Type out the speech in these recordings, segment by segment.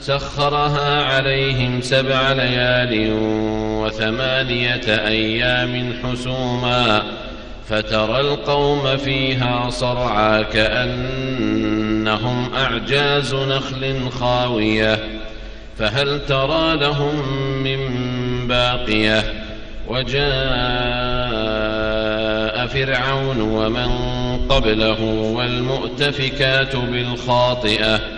سخرها عليهم سبع ليال وثمانية أيام حسوما فترى القوم فيها صرعى كأنهم أعجاز نخل خاوية فهل ترى لهم من باقية وجاء فرعون ومن قبله والمؤتفكات بالخاطئة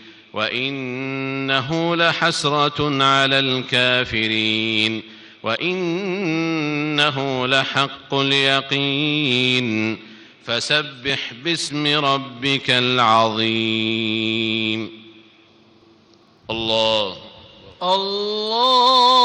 وانه لحسره على الكافرين وانه لحق اليقين فسبح باسم ربك العظيم الله. الله.